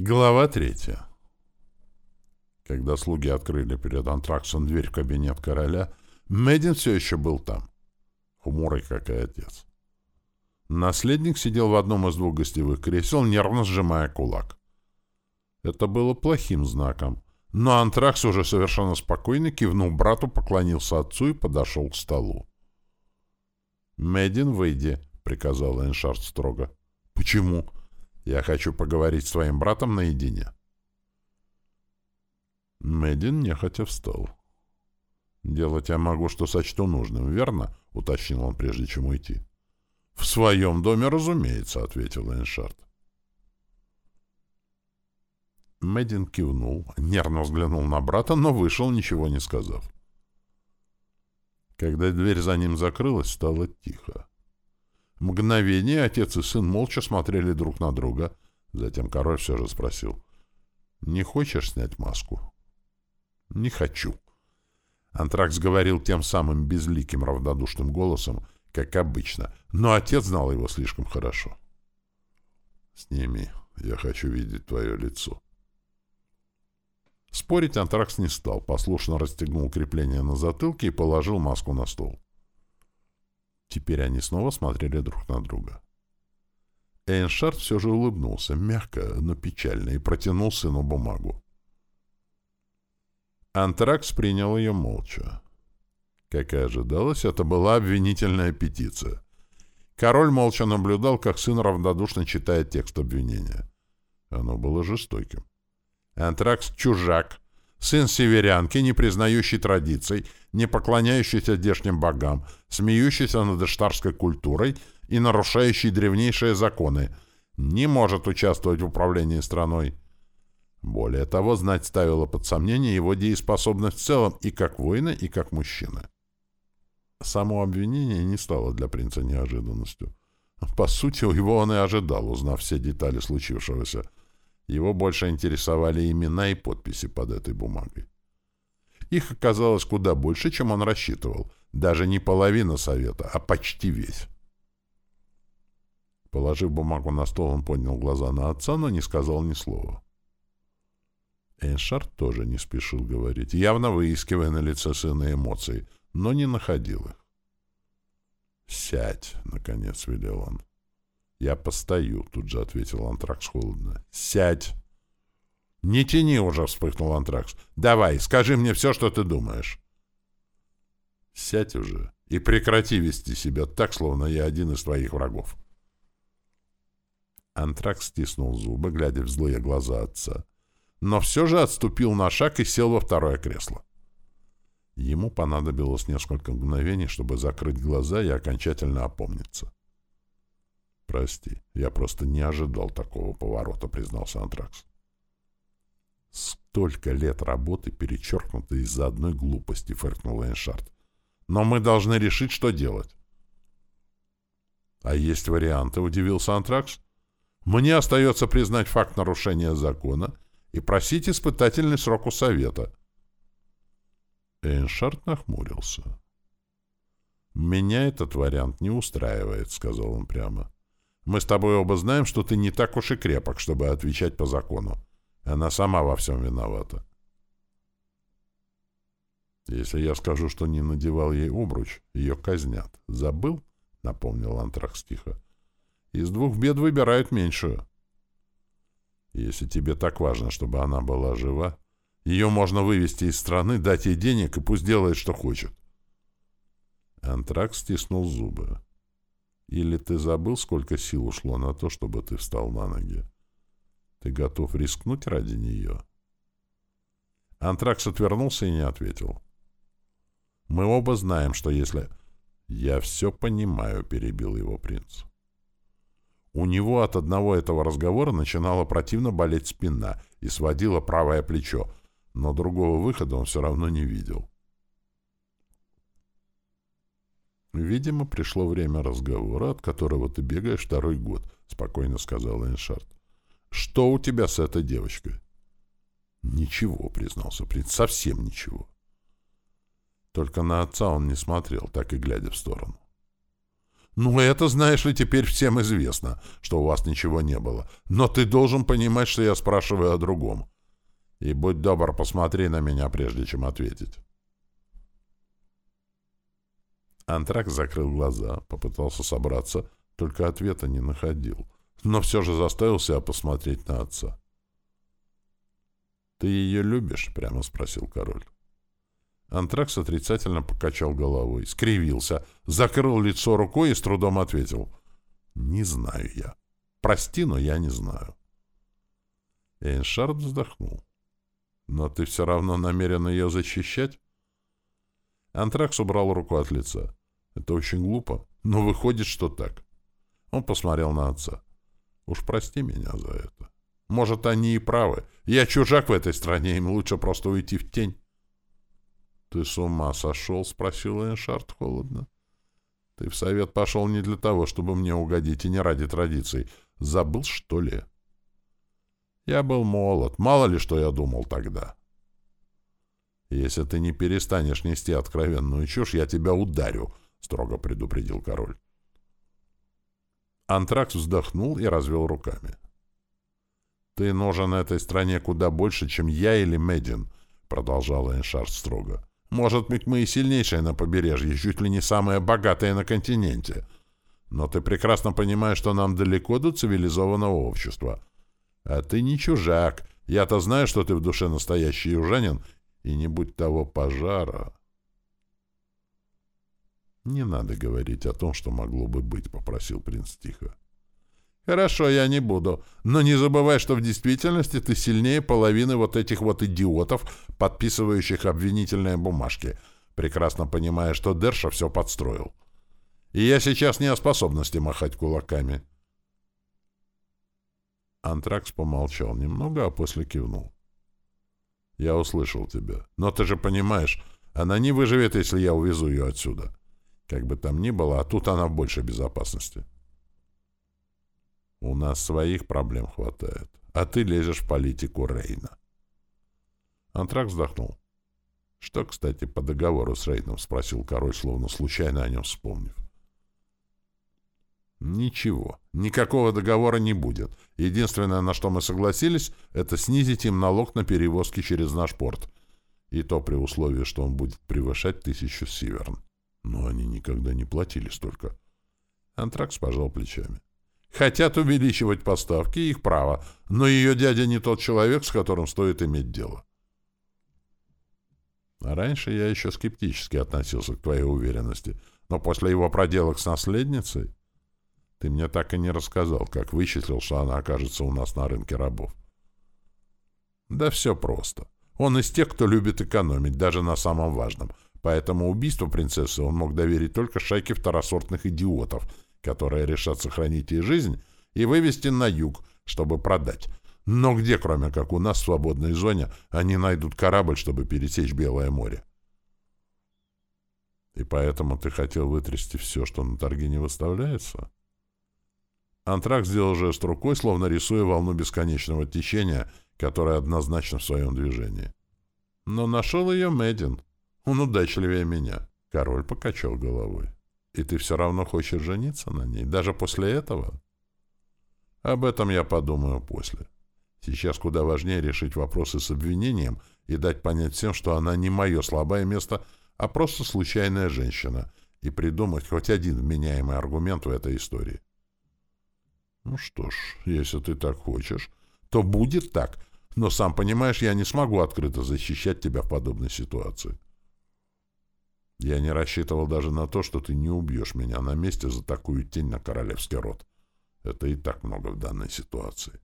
Глава третья. Когда слуги открыли перед антраксом дверь в кабинет короля, Мэддин все еще был там, хмурый, как и отец. Наследник сидел в одном из двух гостевых кресел, нервно сжимая кулак. Это было плохим знаком, но антракс уже совершенно спокойно кивнул брату, поклонился отцу и подошел к столу. «Мэддин, выйди», — приказал Эншард строго. «Почему?» «Я хочу поговорить с твоим братом наедине». Мэддин нехотя встал. «Делать я могу, что сочту нужным, верно?» — уточнил он, прежде чем уйти. «В своем доме, разумеется», — ответил Эйншард. Мэддин кивнул, нервно взглянул на брата, но вышел, ничего не сказав. Когда дверь за ним закрылась, стало тихо. Мгновение отец и сын молча смотрели друг на друга. Затем король все же спросил. «Не хочешь снять маску?» «Не хочу». Антракс говорил тем самым безликим равнодушным голосом, как обычно, но отец знал его слишком хорошо. «Сними, я хочу видеть твое лицо». Спорить Антракс не стал, послушно расстегнул крепление на затылке и положил маску на стол. Теперь они снова смотрели друг на друга. Эйншард все же улыбнулся, мягко, но печально, и протянул сыну бумагу. Антракс принял ее молча. Как и ожидалось, это была обвинительная петиция. Король молча наблюдал, как сын равнодушно читает текст обвинения. Оно было жестоким. Антракс — чужак, сын северянки, не признающий традиций, не поклоняющийся здешним богам, смеющийся над эштарской культурой и нарушающий древнейшие законы, не может участвовать в управлении страной. Более того, знать ставило под сомнение его дееспособность в целом и как воина, и как мужчина. Само обвинение не стало для принца неожиданностью. По сути, его он и ожидал, узнав все детали случившегося. Его больше интересовали имена и подписи под этой бумагой. Их оказалось куда больше, чем он рассчитывал. Даже не половина совета, а почти весь. Положив бумагу на стол, он поднял глаза на отца, но не сказал ни слова. Эйншард тоже не спешил говорить, явно выискивая на лице сына эмоции, но не находил их. «Сядь», — наконец велел он. «Я постою», — тут же ответил Антракс холодно. «Сядь!» «Не тяни уже», — вспыхнул Антракс. «Давай, скажи мне все, что ты думаешь». «Сядь уже и прекрати вести себя так, словно я один из твоих врагов». Антракс стиснул зубы, глядя в злые глаза отца но все же отступил на шаг и сел во второе кресло. Ему понадобилось несколько мгновений, чтобы закрыть глаза и окончательно опомниться. «Прости, я просто не ожидал такого поворота», — признался Антракс. «Столько лет работы перечеркнуто из-за одной глупости», — фыркнул Эйншард. «Но мы должны решить, что делать». «А есть варианты», — удивился Антракс. «Мне остается признать факт нарушения закона и просить испытательный срок у совета. Эйншард нахмурился. «Меня этот вариант не устраивает», — сказал он прямо. «Мы с тобой оба знаем, что ты не так уж и крепок, чтобы отвечать по закону. Она сама во всем виновата». «Если я скажу, что не надевал ей обруч, ее казнят. Забыл?» — напомнил Антракс тихо. «Из двух бед выбирают меньшую». Если тебе так важно, чтобы она была жива, ее можно вывести из страны, дать ей денег и пусть делает, что хочет. Антрак стиснул зубы. Или ты забыл, сколько сил ушло на то, чтобы ты встал на ноги? Ты готов рискнуть ради нее? Антракс отвернулся и не ответил. Мы оба знаем, что если... Я все понимаю, перебил его принц. У него от одного этого разговора начинала противно болеть спина и сводило правое плечо, но другого выхода он все равно не видел. «Видимо, пришло время разговора, от которого ты бегаешь второй год», — спокойно сказал Эйншард. «Что у тебя с этой девочкой?» «Ничего», — признался принц, — «совсем ничего». Только на отца он не смотрел, так и глядя в сторону. Ну, это, знаешь ли, теперь всем известно, что у вас ничего не было. Но ты должен понимать, что я спрашиваю о другом. И будь добр, посмотри на меня, прежде чем ответить. Антрак закрыл глаза, попытался собраться, только ответа не находил. Но все же заставил себя посмотреть на отца. «Ты ее любишь?» — прямо спросил король. Антракс отрицательно покачал головой, скривился, закрыл лицо рукой и с трудом ответил. «Не знаю я. Прости, но я не знаю». Эйншард вздохнул. «Но ты все равно намерен ее защищать?» Антракс убрал руку от лица. «Это очень глупо, но выходит, что так». Он посмотрел на отца. «Уж прости меня за это. Может, они и правы. Я чужак в этой стране, им лучше просто уйти в тень». «Ты с ума сошел?» — спросил Эншард холодно. «Ты в совет пошел не для того, чтобы мне угодить, и не ради традиций. Забыл, что ли?» «Я был молод. Мало ли, что я думал тогда». «Если ты не перестанешь нести откровенную чушь, я тебя ударю», — строго предупредил король. Антракс вздохнул и развел руками. «Ты нужен этой стране куда больше, чем я или Медин», — продолжал Эншард строго. Может быть, мы и сильнейшие на побережье, чуть ли не самые богатые на континенте. Но ты прекрасно понимаешь, что нам далеко до цивилизованного общества. А ты не чужак. Я-то знаю, что ты в душе настоящий южанин, и не будь того пожара. «Не надо говорить о том, что могло бы быть», — попросил принц тихо. «Хорошо, я не буду. Но не забывай, что в действительности ты сильнее половины вот этих вот идиотов, подписывающих обвинительные бумажки, прекрасно понимая, что Дерша все подстроил. И я сейчас не о способности махать кулаками». Антракс помолчал немного, а после кивнул. «Я услышал тебя. Но ты же понимаешь, она не выживет, если я увезу ее отсюда. Как бы там ни было, а тут она в большей безопасности». У нас своих проблем хватает, а ты лезешь в политику Рейна. Антрак вздохнул. Что, кстати, по договору с Рейном? Спросил король, словно случайно о нем вспомнив. Ничего, никакого договора не будет. Единственное, на что мы согласились, это снизить им налог на перевозки через наш порт. И то при условии, что он будет превышать тысячу сиверн. Но они никогда не платили столько. Антракс пожал плечами. Хотят увеличивать поставки, их право, но ее дядя не тот человек, с которым стоит иметь дело. А раньше я еще скептически относился к твоей уверенности, но после его проделок с наследницей ты мне так и не рассказал, как вычислил, что она окажется у нас на рынке рабов. Да все просто. Он из тех, кто любит экономить, даже на самом важном. Поэтому убийство принцессы он мог доверить только шайке второсортных идиотов — которые решат сохранить ей жизнь, и вывести на юг, чтобы продать. Но где, кроме как у нас в свободной зоне, они найдут корабль, чтобы пересечь Белое море? И поэтому ты хотел вытрясти все, что на торги не выставляется? Антрак сделал жест рукой, словно рисуя волну бесконечного течения, которая однозначно в своем движении. Но нашел ее Мэддин. Он удачливее меня. Король покачал головой. И ты все равно хочешь жениться на ней, даже после этого? Об этом я подумаю после. Сейчас куда важнее решить вопросы с обвинением и дать понять всем, что она не мое слабое место, а просто случайная женщина, и придумать хоть один вменяемый аргумент в этой истории. Ну что ж, если ты так хочешь, то будет так, но сам понимаешь, я не смогу открыто защищать тебя в подобной ситуации. Я не рассчитывал даже на то, что ты не убьешь меня на месте за такую тень на королевский род. Это и так много в данной ситуации.